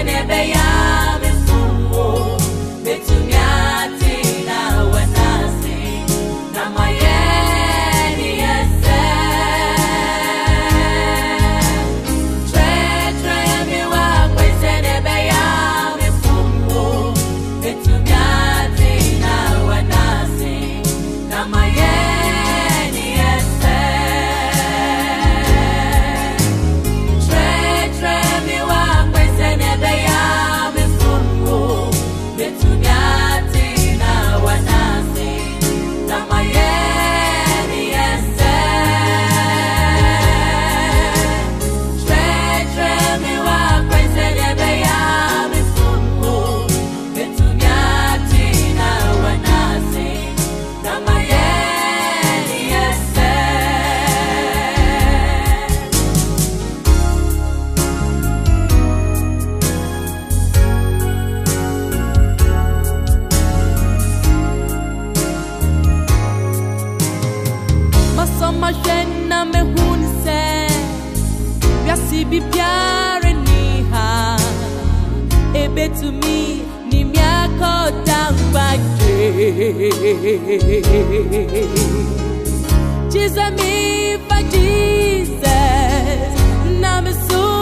ebe na ya mesuo metụnye To ni miako tangu. Jesus, me Jesus, na mesuri.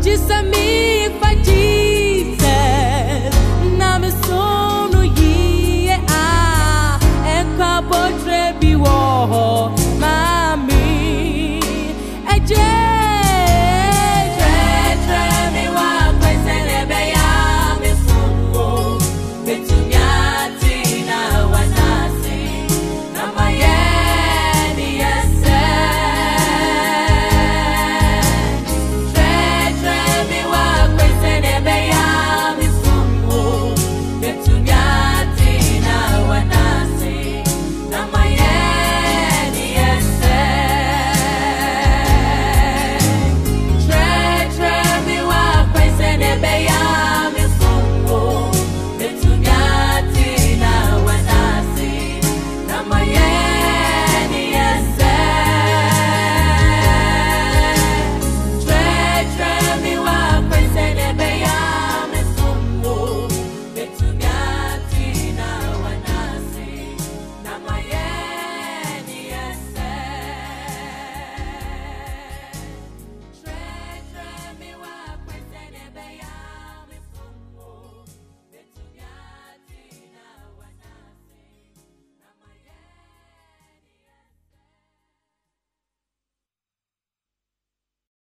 Disse a mim, fatiga.